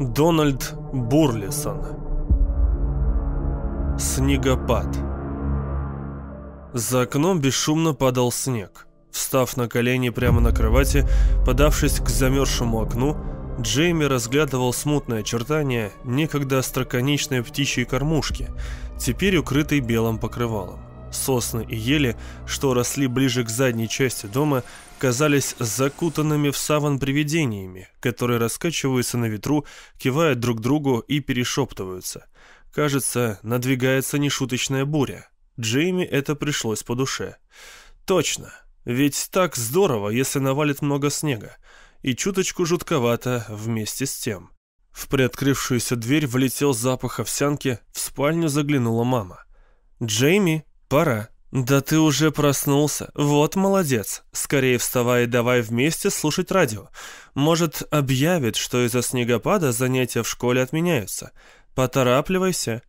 Дональд Бурлисон Снегопад За окном бесшумно падал снег. Встав на колени прямо на кровати, подавшись к замерзшему окну, Джейми разглядывал смутное очертание некогда остроконечной птичьей кормушки, теперь укрытой белым покрывалом. Сосны и ели, что росли ближе к задней части дома, казались закутанными в саван привидениями, которые раскачиваются на ветру, кивают друг другу и перешептываются. Кажется, надвигается нешуточная буря. Джейми это пришлось по душе. «Точно. Ведь так здорово, если навалит много снега. И чуточку жутковато вместе с тем». В приоткрывшуюся дверь влетел запах овсянки, в спальню заглянула мама. «Джейми, пора». «Да ты уже проснулся. Вот молодец. Скорее вставай и давай вместе слушать радио. Может, объявит, что из-за снегопада занятия в школе отменяются. Поторапливайся».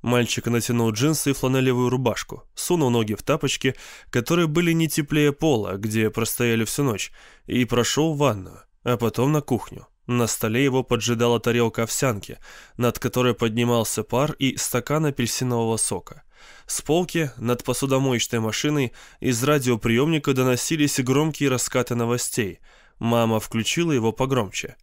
Мальчик натянул джинсы и фланелевую рубашку, сунул ноги в тапочки, которые были не теплее пола, где простояли всю ночь, и прошел в ванную, а потом на кухню. На столе его поджидала тарелка овсянки, над которой поднимался пар и стакан апельсинового сока. С полки над посудомоечной машиной из радиоприемника доносились громкие раскаты новостей. Мама включила его погромче.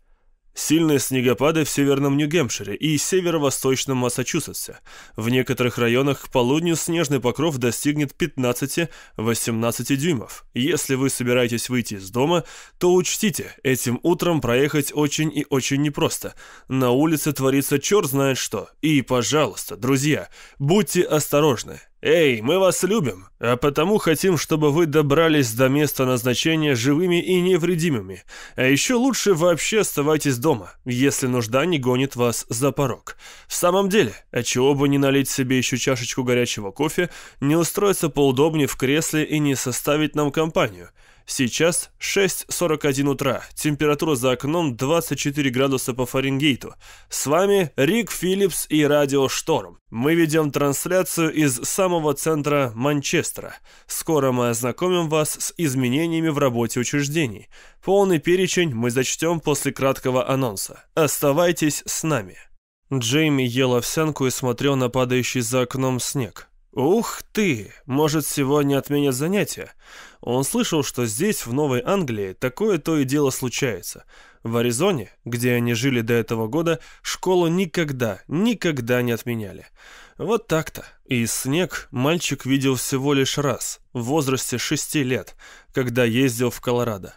Сильные снегопады в северном Нью-Гемпшире и северо-восточном Массачусетсе. В некоторых районах к полудню снежный покров достигнет 15-18 дюймов. Если вы собираетесь выйти из дома, то учтите, этим утром проехать очень и очень непросто. На улице творится черт знает что. И, пожалуйста, друзья, будьте осторожны. «Эй, мы вас любим, а потому хотим, чтобы вы добрались до места назначения живыми и невредимыми. А еще лучше вообще оставайтесь дома, если нужда не гонит вас за порог. В самом деле, а отчего бы не налить себе еще чашечку горячего кофе, не устроиться поудобнее в кресле и не составить нам компанию». Сейчас 6.41 утра, температура за окном 24 градуса по Фаренгейту. С вами Рик Филлипс и Радио Шторм. Мы ведем трансляцию из самого центра Манчестера. Скоро мы ознакомим вас с изменениями в работе учреждений. Полный перечень мы зачтем после краткого анонса. Оставайтесь с нами. Джейми ел овсянку и смотрел на падающий за окном снег. «Ух ты! Может, сегодня отменят занятия?» Он слышал, что здесь, в Новой Англии, такое то и дело случается. В Аризоне, где они жили до этого года, школу никогда, никогда не отменяли. Вот так-то. И снег мальчик видел всего лишь раз, в возрасте шести лет, когда ездил в Колорадо.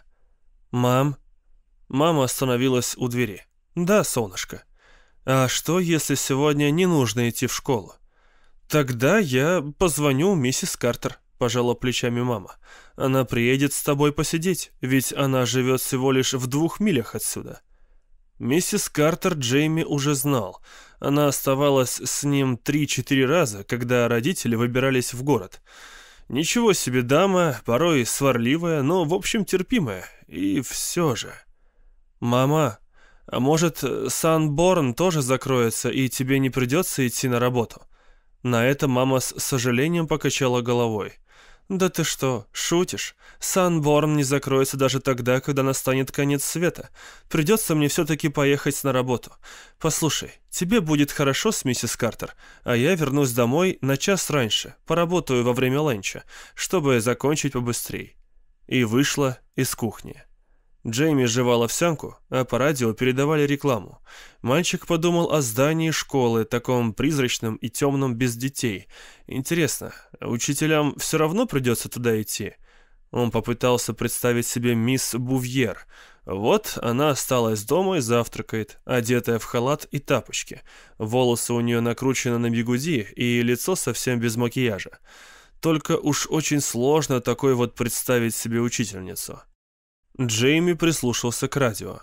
«Мам?» Мама остановилась у двери. «Да, солнышко. А что, если сегодня не нужно идти в школу?» «Тогда я позвоню миссис Картер», — пожала плечами мама. «Она приедет с тобой посидеть, ведь она живет всего лишь в двух милях отсюда». Миссис Картер Джейми уже знал. Она оставалась с ним 3-4 раза, когда родители выбирались в город. Ничего себе дама, порой сварливая, но в общем терпимая. И все же... «Мама, а может, Санборн тоже закроется, и тебе не придется идти на работу?» На это мама с сожалением покачала головой. «Да ты что, шутишь? Санборн не закроется даже тогда, когда настанет конец света. Придется мне все-таки поехать на работу. Послушай, тебе будет хорошо с миссис Картер, а я вернусь домой на час раньше, поработаю во время ланча, чтобы закончить побыстрее». И вышла из кухни. Джейми жевал овсянку, а по радио передавали рекламу. Мальчик подумал о здании школы, таком призрачном и темном без детей. Интересно, учителям все равно придется туда идти? Он попытался представить себе мисс Бувьер. Вот она осталась дома и завтракает, одетая в халат и тапочки. Волосы у нее накручены на бигуди, и лицо совсем без макияжа. Только уж очень сложно такой вот представить себе учительницу. Джейми прислушался к радио.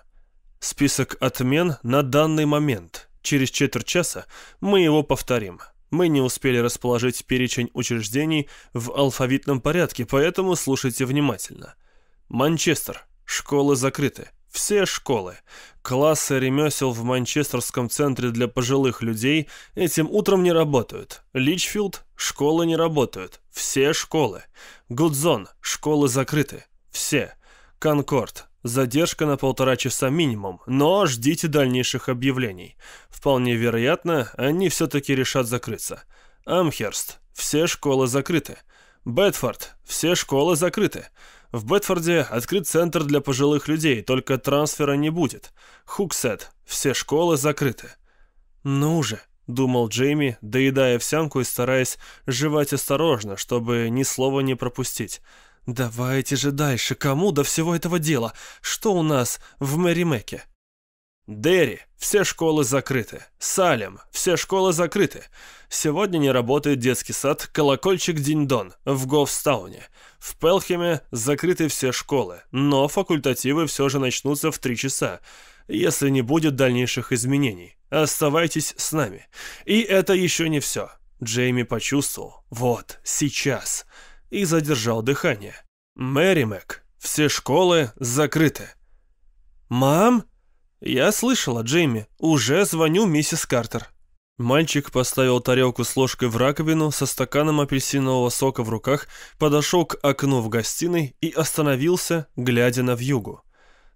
«Список отмен на данный момент. Через четверть часа мы его повторим». Мы не успели расположить перечень учреждений в алфавитном порядке, поэтому слушайте внимательно. Манчестер. Школы закрыты. Все школы. Классы ремесел в Манчестерском центре для пожилых людей этим утром не работают. Личфилд. Школы не работают. Все школы. Гудзон. Школы закрыты. Все. «Конкорд». Задержка на полтора часа минимум, но ждите дальнейших объявлений. Вполне вероятно, они все-таки решат закрыться. Амхерст. Все школы закрыты. Бетфорд. Все школы закрыты. В Бетфорде открыт центр для пожилых людей, только трансфера не будет. Хуксет. Все школы закрыты. Ну же, думал Джейми, доедая овсянку и стараясь жевать осторожно, чтобы ни слова не пропустить. «Давайте же дальше, кому до всего этого дела? Что у нас в Мэримеке?» «Дерри, все школы закрыты. Салем, все школы закрыты. Сегодня не работает детский сад «Колокольчик Диндон» в Говстауне. В Пелхеме закрыты все школы, но факультативы все же начнутся в три часа, если не будет дальнейших изменений. Оставайтесь с нами. И это еще не все. Джейми почувствовал. Вот. Сейчас и задержал дыхание. «Мэримэк, все школы закрыты». «Мам?» «Я слышала, Джейми. Уже звоню миссис Картер». Мальчик поставил тарелку с ложкой в раковину со стаканом апельсинового сока в руках, подошел к окну в гостиной и остановился, глядя на вьюгу.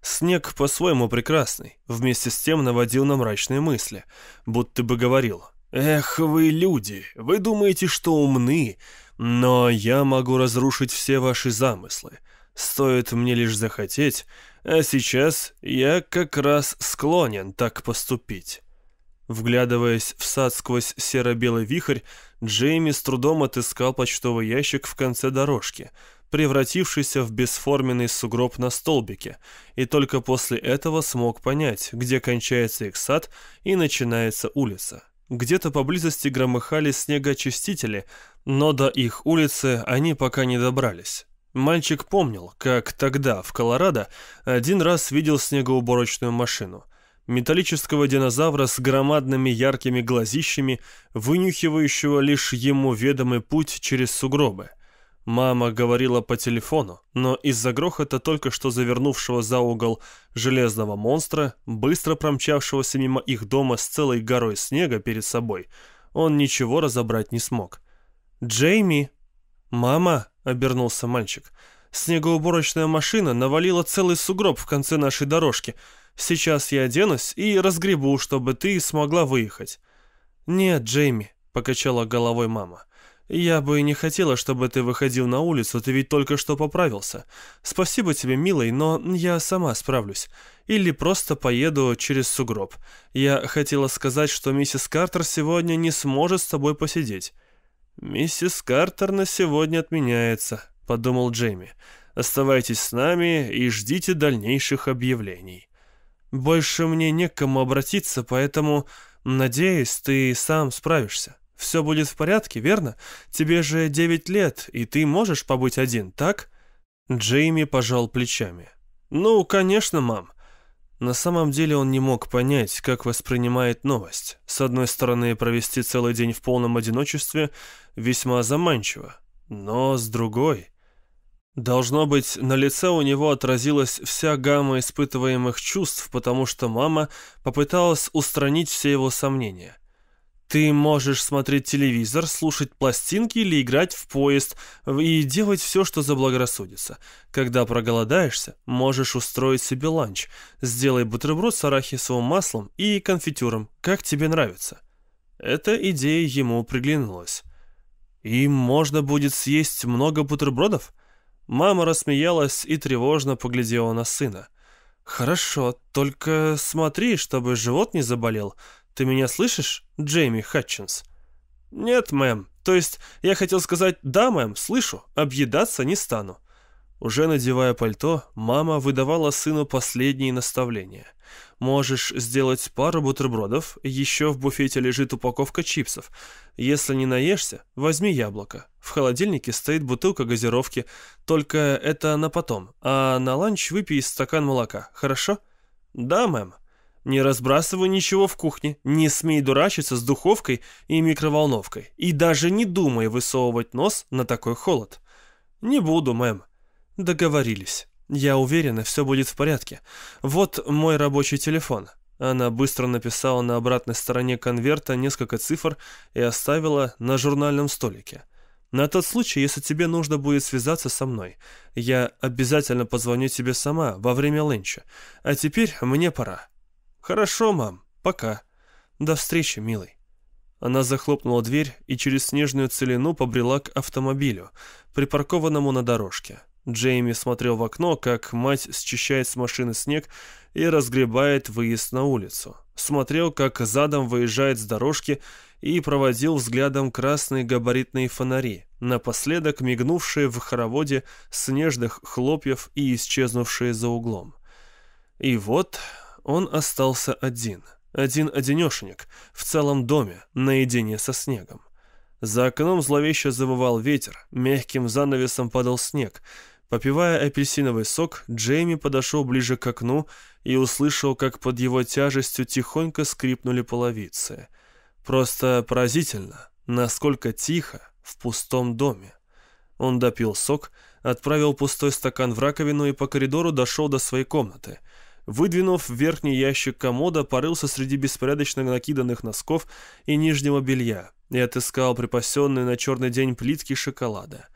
Снег по-своему прекрасный, вместе с тем наводил на мрачные мысли, будто бы говорил «Эх вы, люди, вы думаете, что умны, но я могу разрушить все ваши замыслы. Стоит мне лишь захотеть, а сейчас я как раз склонен так поступить». Вглядываясь в сад сквозь серо-белый вихрь, Джейми с трудом отыскал почтовый ящик в конце дорожки, превратившийся в бесформенный сугроб на столбике, и только после этого смог понять, где кончается их сад и начинается улица. Где-то поблизости громыхали снегоочистители, но до их улицы они пока не добрались. Мальчик помнил, как тогда, в Колорадо, один раз видел снегоуборочную машину. Металлического динозавра с громадными яркими глазищами, вынюхивающего лишь ему ведомый путь через сугробы. Мама говорила по телефону, но из-за грохота только что завернувшего за угол железного монстра, быстро промчавшегося мимо их дома с целой горой снега перед собой, он ничего разобрать не смог. «Джейми!» «Мама!» — обернулся мальчик. «Снегоуборочная машина навалила целый сугроб в конце нашей дорожки. Сейчас я оденусь и разгребу, чтобы ты смогла выехать». «Нет, Джейми!» — покачала головой мама. «Я бы не хотела, чтобы ты выходил на улицу, ты ведь только что поправился. Спасибо тебе, милый, но я сама справлюсь. Или просто поеду через сугроб. Я хотела сказать, что миссис Картер сегодня не сможет с тобой посидеть». «Миссис Картер на сегодня отменяется», — подумал Джейми. «Оставайтесь с нами и ждите дальнейших объявлений». «Больше мне некому обратиться, поэтому, надеюсь, ты сам справишься». Все будет в порядке, верно? Тебе же девять лет, и ты можешь побыть один, так?» Джейми пожал плечами. «Ну, конечно, мам». На самом деле он не мог понять, как воспринимает новость. С одной стороны, провести целый день в полном одиночестве весьма заманчиво, но с другой... Должно быть, на лице у него отразилась вся гамма испытываемых чувств, потому что мама попыталась устранить все его сомнения – ты можешь смотреть телевизор, слушать пластинки или играть в поезд и делать все, что заблагорассудится. Когда проголодаешься, можешь устроить себе ланч. Сделай бутерброд с арахисовым маслом и конфитюром, как тебе нравится». Эта идея ему приглянулась. «И можно будет съесть много бутербродов?» Мама рассмеялась и тревожно поглядела на сына. «Хорошо, только смотри, чтобы живот не заболел. Ты меня слышишь, Джейми Хатчинс?» «Нет, мэм. То есть я хотел сказать «да, мэм, слышу, объедаться не стану». Уже надевая пальто, мама выдавала сыну последние наставления. «Можешь сделать пару бутербродов, еще в буфете лежит упаковка чипсов. Если не наешься, возьми яблоко. В холодильнике стоит бутылка газировки, только это на потом, а на ланч выпей стакан молока, хорошо?» «Да, мэм». Не разбрасывай ничего в кухне, не смей дурачиться с духовкой и микроволновкой. И даже не думай высовывать нос на такой холод. Не буду, мэм. Договорились. Я уверена, все будет в порядке. Вот мой рабочий телефон. Она быстро написала на обратной стороне конверта несколько цифр и оставила на журнальном столике. На тот случай, если тебе нужно будет связаться со мной, я обязательно позвоню тебе сама во время ленча. А теперь мне пора. «Хорошо, мам, пока. До встречи, милый». Она захлопнула дверь и через снежную целину побрела к автомобилю, припаркованному на дорожке. Джейми смотрел в окно, как мать счищает с машины снег и разгребает выезд на улицу. Смотрел, как задом выезжает с дорожки и проводил взглядом красные габаритные фонари, напоследок мигнувшие в хороводе снежных хлопьев и исчезнувшие за углом. И вот он остался один, один-одинешенек, в целом доме, наедине со снегом. За окном зловеще завывал ветер, мягким занавесом падал снег. Попивая апельсиновый сок, Джейми подошел ближе к окну и услышал, как под его тяжестью тихонько скрипнули половицы. Просто поразительно, насколько тихо в пустом доме. Он допил сок, отправил пустой стакан в раковину и по коридору дошел до своей комнаты – Выдвинув верхний ящик комода, порылся среди беспорядочно накиданных носков и нижнего белья и отыскал припасенные на черный день плитки шоколада.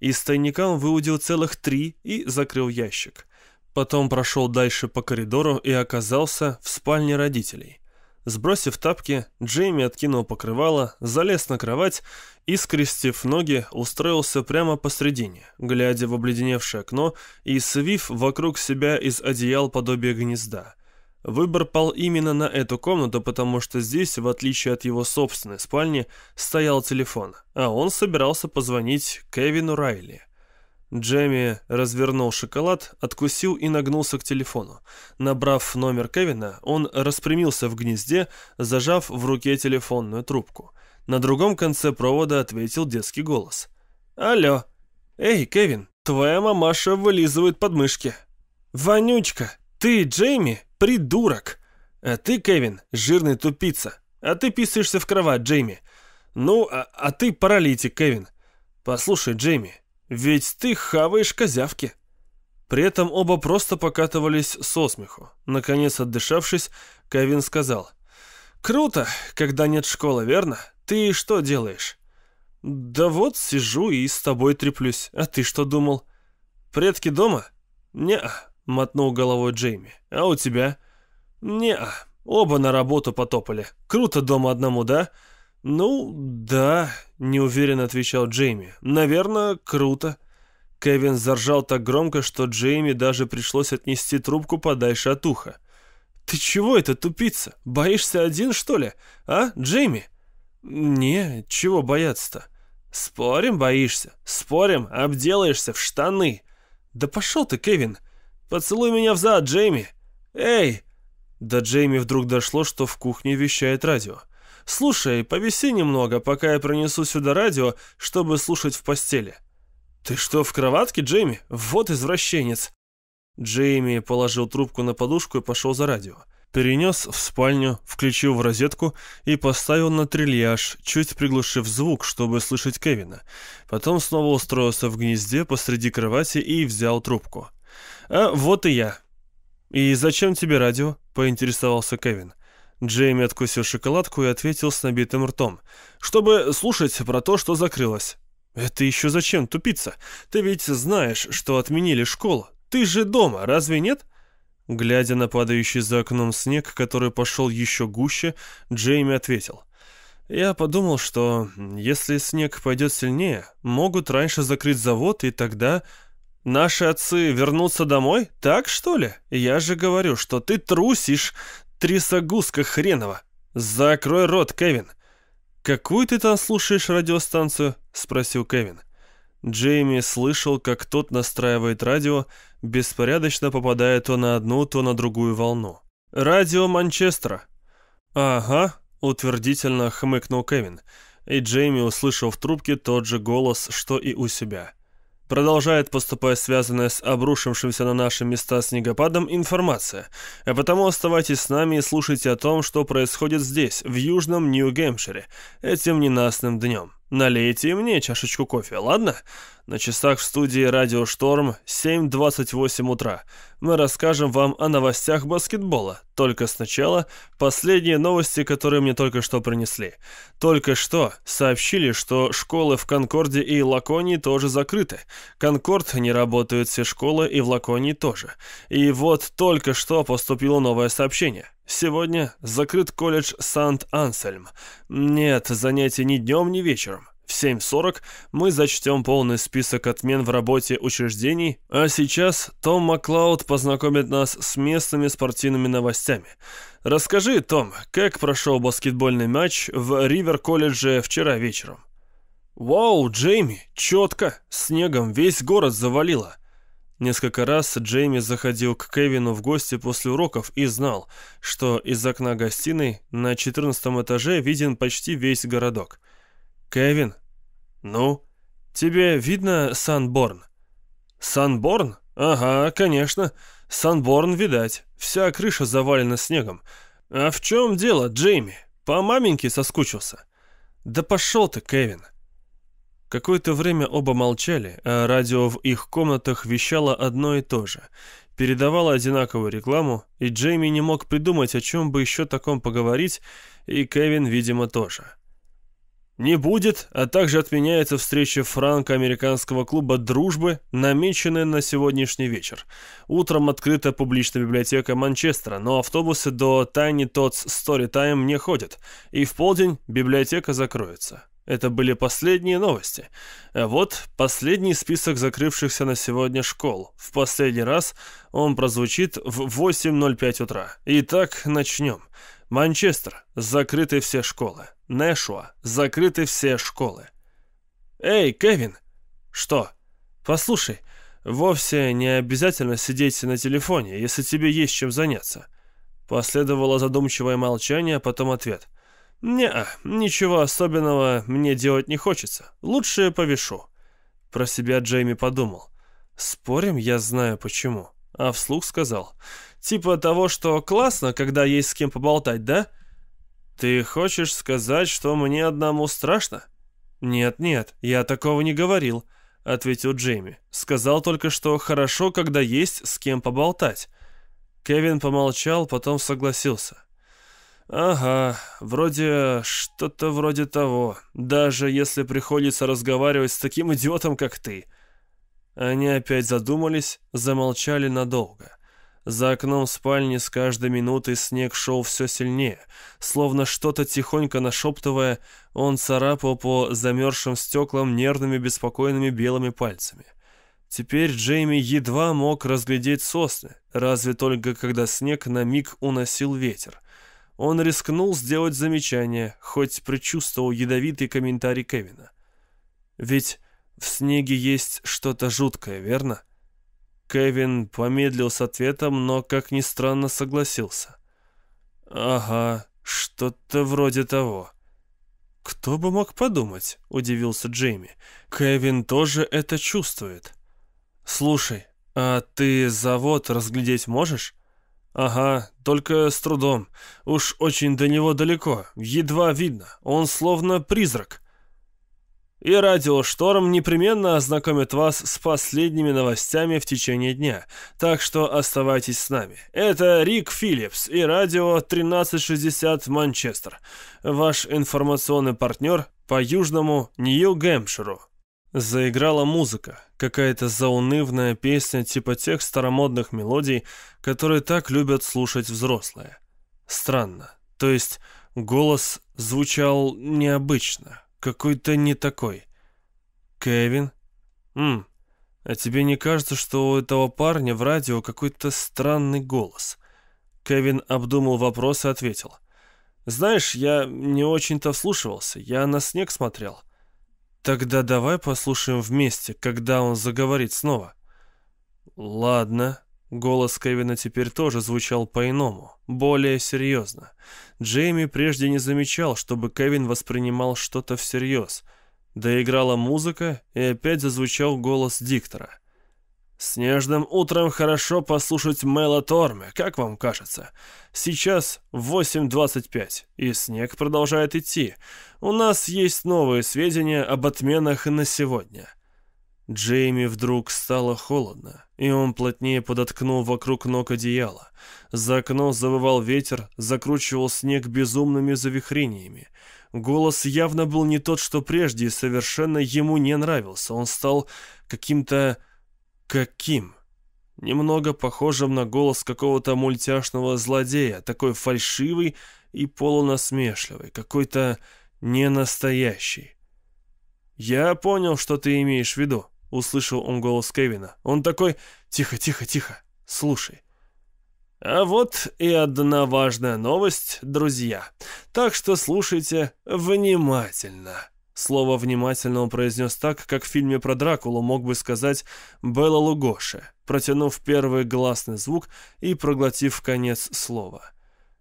Из тайника он выудил целых три и закрыл ящик. Потом прошел дальше по коридору и оказался в спальне родителей. Сбросив тапки, Джейми откинул покрывало, залез на кровать и, скрестив ноги, устроился прямо посредине, глядя в обледеневшее окно и свив вокруг себя из одеял подобие гнезда. Выбор пал именно на эту комнату, потому что здесь, в отличие от его собственной спальни, стоял телефон, а он собирался позвонить Кевину Райли. Джемми развернул шоколад, откусил и нагнулся к телефону. Набрав номер Кевина, он распрямился в гнезде, зажав в руке телефонную трубку. На другом конце провода ответил детский голос. «Алло. Эй, Кевин, твоя мамаша вылизывает подмышки». «Вонючка, ты, Джейми, придурок. А ты, Кевин, жирный тупица. А ты писаешься в кровать, Джейми. Ну, а, а ты паралитик, Кевин. Послушай, Джейми, ведь ты хаваешь козявки». При этом оба просто покатывались со смеху. Наконец, отдышавшись, Кевин сказал. «Круто, когда нет школы, верно? Ты что делаешь?» «Да вот, сижу и с тобой треплюсь. А ты что думал?» «Предки дома?» «Не-а», мотнул головой Джейми. «А у тебя?» «Не-а. Оба на работу потопали. Круто дома одному, да?» «Ну, да», — неуверенно отвечал Джейми. «Наверное, круто». Кевин заржал так громко, что Джейми даже пришлось отнести трубку подальше от уха. «Ты чего это, тупица? Боишься один, что ли? А, Джейми?» «Не, чего бояться-то?» «Спорим, боишься? Спорим, обделаешься в штаны!» «Да пошел ты, Кевин! Поцелуй меня в зад, Джейми! Эй!» До Джейми вдруг дошло, что в кухне вещает «Радио!» «Слушай, повиси немного, пока я принесу сюда радио, чтобы слушать в постели». «Ты что, в кроватке, Джейми? Вот извращенец!» Джейми положил трубку на подушку и пошел за радио. Перенес в спальню, включил в розетку и поставил на трильяж, чуть приглушив звук, чтобы слышать Кевина. Потом снова устроился в гнезде посреди кровати и взял трубку. «А вот и я». «И зачем тебе радио?» – поинтересовался Кевин. «Кевин». Джейми откусил шоколадку и ответил с набитым ртом. «Чтобы слушать про то, что закрылось». «Это еще зачем тупица? Ты ведь знаешь, что отменили школу. Ты же дома, разве нет?» Глядя на падающий за окном снег, который пошел еще гуще, Джейми ответил. «Я подумал, что если снег пойдет сильнее, могут раньше закрыть завод, и тогда...» «Наши отцы вернутся домой? Так, что ли? Я же говорю, что ты трусишь. Актриса хренова. Закрой рот, Кевин. «Какую ты там слушаешь радиостанцию?» — спросил Кевин. Джейми слышал, как тот настраивает радио, беспорядочно попадая то на одну, то на другую волну. «Радио Манчестера». «Ага», — утвердительно хмыкнул Кевин. И Джейми услышал в трубке тот же голос, что и у себя — Продолжает поступать связанная с обрушившимся на наши места снегопадом информация. А потому оставайтесь с нами и слушайте о том, что происходит здесь, в Южном Нью-Гэмпшире, этим ненастным днем. Налейте мне чашечку кофе, ладно? На часах в студии «Радио Шторм» 7.28 утра. Мы расскажем вам о новостях баскетбола. Только сначала последние новости, которые мне только что принесли. Только что сообщили, что школы в Конкорде и Лаконии тоже закрыты. Конкорд не работают все школы и в Лаконии тоже. И вот только что поступило новое сообщение. Сегодня закрыт колледж Сант-Ансельм. Нет занятия ни днем, ни вечером. В 7.40 мы зачтем полный список отмен в работе учреждений, а сейчас Том Маклауд познакомит нас с местными спортивными новостями. Расскажи, Том, как прошел баскетбольный матч в Ривер-колледже вчера вечером? «Вау, Джейми, четко! Снегом весь город завалило!» Несколько раз Джейми заходил к Кевину в гости после уроков и знал, что из окна гостиной на 14 этаже виден почти весь городок. «Кевин?» «Ну?» «Тебе видно Санборн?» «Санборн? Ага, конечно. Санборн, видать. Вся крыша завалена снегом. А в чем дело, Джейми? По маменьке соскучился?» «Да пошел ты, Кевин!» Какое-то время оба молчали, а радио в их комнатах вещало одно и то же. Передавало одинаковую рекламу, и Джейми не мог придумать, о чем бы еще таком поговорить, и Кевин, видимо, тоже. Не будет, а также отменяется встреча франко-американского клуба «Дружбы», намеченная на сегодняшний вечер. Утром открыта публичная библиотека Манчестера, но автобусы до Тайни Tots Стори Тайм не ходят, и в полдень библиотека закроется. Это были последние новости. А вот последний список закрывшихся на сегодня школ. В последний раз он прозвучит в 8.05 утра. Итак, начнем. Манчестер. Закрыты все школы. Нэшуа. Закрыты все школы. Эй, Кевин! Что? Послушай, вовсе не обязательно сидеть на телефоне, если тебе есть чем заняться. Последовало задумчивое молчание, а потом ответ. «Не, ничего особенного мне делать не хочется. Лучше повешу». Про себя Джейми подумал. «Спорим, я знаю почему». А вслух сказал. «Типа того, что классно, когда есть с кем поболтать, да?» «Ты хочешь сказать, что мне одному страшно?» «Нет-нет, я такого не говорил», — ответил Джейми. «Сказал только, что хорошо, когда есть с кем поболтать». Кевин помолчал, потом согласился. «Ага, вроде... что-то вроде того. Даже если приходится разговаривать с таким идиотом, как ты». Они опять задумались, замолчали надолго. За окном спальни с каждой минутой снег шел все сильнее. Словно что-то тихонько нашептывая, он царапал по замерзшим стеклам нервными беспокойными белыми пальцами. Теперь Джейми едва мог разглядеть сосны, разве только когда снег на миг уносил ветер. Он рискнул сделать замечание, хоть предчувствовал ядовитый комментарий Кевина. «Ведь в снеге есть что-то жуткое, верно?» Кевин помедлил с ответом, но, как ни странно, согласился. «Ага, что-то вроде того». «Кто бы мог подумать?» — удивился Джейми. «Кевин тоже это чувствует». «Слушай, а ты завод разглядеть можешь?» «Ага, только с трудом. Уж очень до него далеко, едва видно. Он словно призрак». И радиошторм непременно ознакомит вас с последними новостями в течение дня, так что оставайтесь с нами. Это Рик Филлипс и радио 1360 Манчестер, ваш информационный партнер по Южному Нью-Гэмпширу. Заиграла музыка, какая-то заунывная песня типа тех старомодных мелодий, которые так любят слушать взрослые. Странно, то есть голос звучал необычно, какой-то не такой. «Кевин? Ммм, а тебе не кажется, что у этого парня в радио какой-то странный голос?» Кевин обдумал вопрос и ответил. «Знаешь, я не очень-то вслушивался, я на снег смотрел». Тогда давай послушаем вместе, когда он заговорит снова. Ладно. Голос Кевина теперь тоже звучал по-иному, более серьезно. Джейми прежде не замечал, чтобы Кевин воспринимал что-то всерьез. Доиграла музыка, и опять зазвучал голос диктора — Снежным утром хорошо послушать Мэла Торме, как вам кажется? Сейчас 8.25, и снег продолжает идти. У нас есть новые сведения об отменах на сегодня. Джейми вдруг стало холодно, и он плотнее подоткнул вокруг ног одеяло. За окном завывал ветер, закручивал снег безумными завихрениями. Голос явно был не тот, что прежде, и совершенно ему не нравился. Он стал каким-то Каким? Немного похожим на голос какого-то мультяшного злодея, такой фальшивый и полунасмешливый, какой-то ненастоящий. «Я понял, что ты имеешь в виду», — услышал он голос Кевина. Он такой «Тихо, тихо, тихо, слушай». А вот и одна важная новость, друзья. Так что слушайте внимательно. Слово внимательно он произнес так, как в фильме про Дракулу мог бы сказать «Белла Лугоши», протянув первый гласный звук и проглотив конец слова.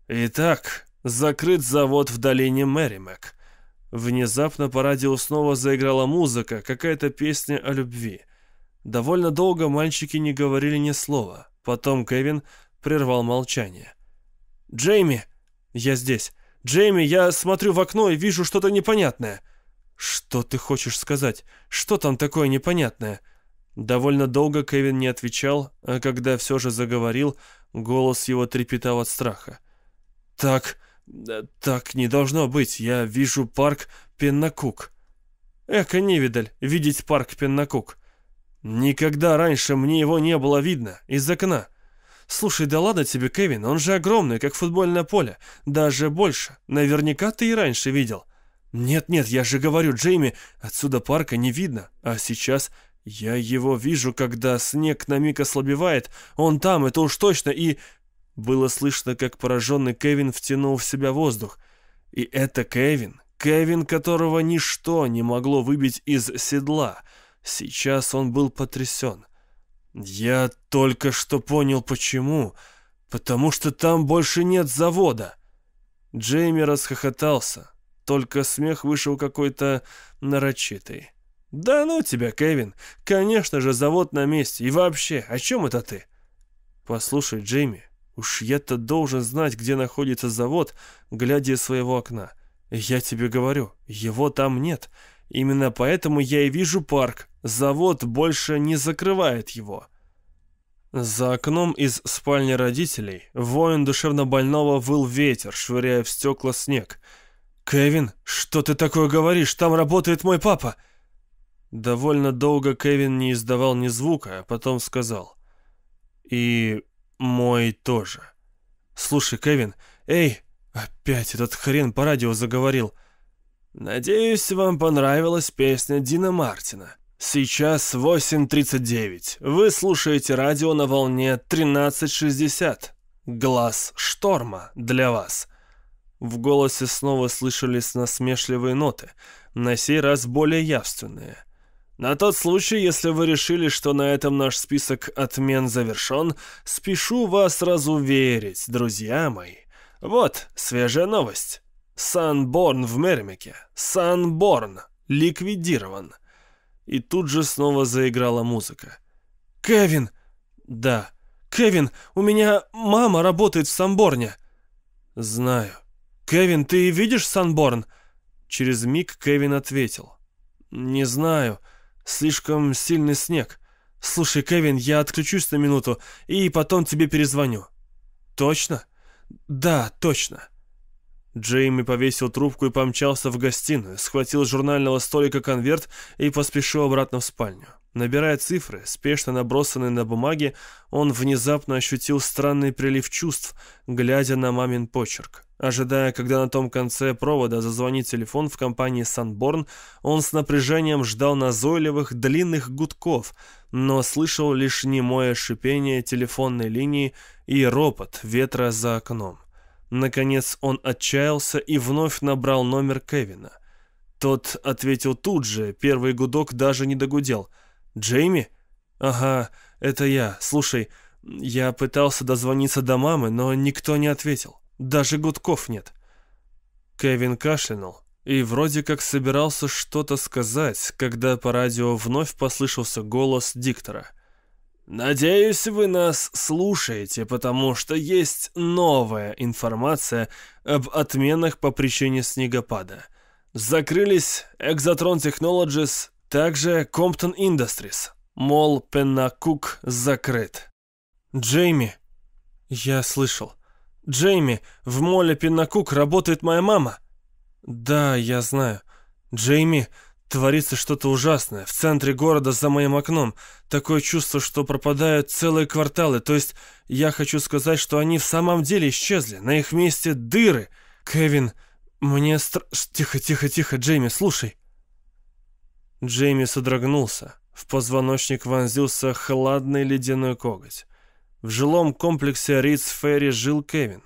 «Итак, закрыт завод в долине Мэримэк». Внезапно по радио снова заиграла музыка, какая-то песня о любви. Довольно долго мальчики не говорили ни слова. Потом Кевин прервал молчание. «Джейми!» «Я здесь!» «Джейми, я смотрю в окно и вижу что-то непонятное!» «Что ты хочешь сказать? Что там такое непонятное?» Довольно долго Кевин не отвечал, а когда все же заговорил, голос его трепетал от страха. «Так... Э, так не должно быть. Я вижу парк Пеннакук». «Эко невидаль, видеть парк Пеннакук». «Никогда раньше мне его не было видно, из окна». «Слушай, да ладно тебе, Кевин, он же огромный, как футбольное поле, даже больше. Наверняка ты и раньше видел». «Нет-нет, я же говорю, Джейми, отсюда парка не видно, а сейчас я его вижу, когда снег на миг ослабевает, он там, это уж точно, и...» Было слышно, как пораженный Кевин втянул в себя воздух. «И это Кевин, Кевин, которого ничто не могло выбить из седла. Сейчас он был потрясен. Я только что понял, почему. Потому что там больше нет завода». Джейми расхохотался только смех вышел какой-то нарочитый. «Да ну тебя, Кевин! Конечно же, завод на месте! И вообще, о чем это ты?» «Послушай, Джейми, уж я-то должен знать, где находится завод, глядя из своего окна. Я тебе говорю, его там нет. Именно поэтому я и вижу парк. Завод больше не закрывает его». За окном из спальни родителей воин душевнобольного выл ветер, швыряя в стекла снег — «Кевин, что ты такое говоришь? Там работает мой папа!» Довольно долго Кевин не издавал ни звука, а потом сказал. «И мой тоже». «Слушай, Кевин, эй, опять этот хрен по радио заговорил». «Надеюсь, вам понравилась песня Дина Мартина. Сейчас 8.39. Вы слушаете радио на волне 13.60. Глаз шторма для вас». В голосе снова слышались насмешливые ноты, на сей раз более явственные. «На тот случай, если вы решили, что на этом наш список отмен завершен, спешу вас разуверить, друзья мои. Вот свежая новость. Санборн в Мермике. Санборн ликвидирован». И тут же снова заиграла музыка. «Кевин!» «Да». «Кевин, у меня мама работает в Самборне». «Знаю». «Кевин, ты видишь Санборн?» Через миг Кевин ответил. «Не знаю. Слишком сильный снег. Слушай, Кевин, я отключусь на минуту и потом тебе перезвоню». «Точно?» «Да, точно». Джейми повесил трубку и помчался в гостиную, схватил с журнального столика конверт и поспешил обратно в спальню. Набирая цифры, спешно набросанные на бумаге, он внезапно ощутил странный прилив чувств, глядя на мамин почерк. Ожидая, когда на том конце провода зазвонит телефон в компании «Санборн», он с напряжением ждал назойливых длинных гудков, но слышал лишь немое шипение телефонной линии и ропот ветра за окном. Наконец он отчаялся и вновь набрал номер Кевина. Тот ответил тут же, первый гудок даже не догудел. «Джейми? Ага, это я. Слушай, я пытался дозвониться до мамы, но никто не ответил». Даже гудков нет. Кевин кашлянул и вроде как собирался что-то сказать, когда по радио вновь послышался голос диктора. «Надеюсь, вы нас слушаете, потому что есть новая информация об отменах по причине снегопада. Закрылись Exatron Technologies, также Compton Industries. Мол, Пеннакук закрыт». «Джейми!» «Я слышал». Джейми, в моле Пинакук работает моя мама». «Да, я знаю. Джейми, творится что-то ужасное. В центре города за моим окном. Такое чувство, что пропадают целые кварталы. То есть я хочу сказать, что они в самом деле исчезли. На их месте дыры. Кевин, мне стр... Тихо, тихо, тихо, Джейми, слушай». Джейми содрогнулся. В позвоночник вонзился хладный ледяной коготь. В жилом комплексе Ридс Ферри жил Кевин.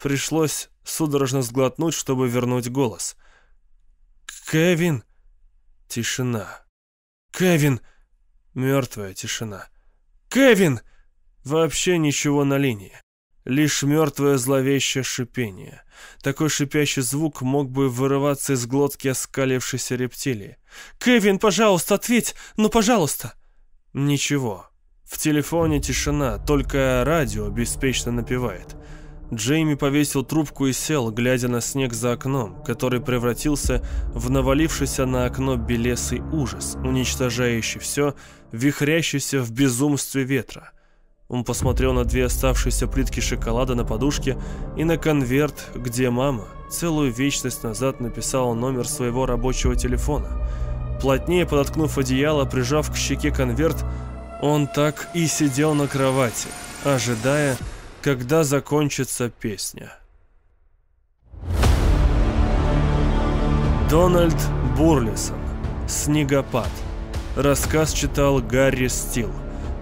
Пришлось судорожно сглотнуть, чтобы вернуть голос. «Кевин!» Тишина. «Кевин!» Мертвая тишина. «Кевин!» Вообще ничего на линии. Лишь мертвое зловещее шипение. Такой шипящий звук мог бы вырываться из глотки оскалившейся рептилии. «Кевин, пожалуйста, ответь! Ну, пожалуйста!» Ничего. В телефоне тишина, только радио беспечно напевает. Джейми повесил трубку и сел, глядя на снег за окном, который превратился в навалившийся на окно белесый ужас, уничтожающий все, вихрящийся в безумстве ветра. Он посмотрел на две оставшиеся плитки шоколада на подушке и на конверт, где мама целую вечность назад написала номер своего рабочего телефона. Плотнее подоткнув одеяло, прижав к щеке конверт, он так и сидел на кровати, ожидая, когда закончится песня. Дональд Бурлисон. Снегопад. Рассказ читал Гарри Стил.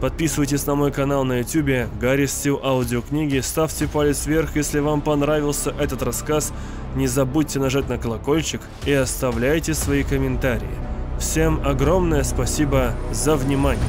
Подписывайтесь на мой канал на YouTube, Гарри Стил аудиокниги, ставьте палец вверх, если вам понравился этот рассказ, не забудьте нажать на колокольчик и оставляйте свои комментарии. Всем огромное спасибо за внимание.